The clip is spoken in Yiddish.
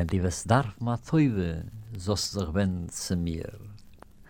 wenn die was darf ma teuwe, so sich wenn zu mir.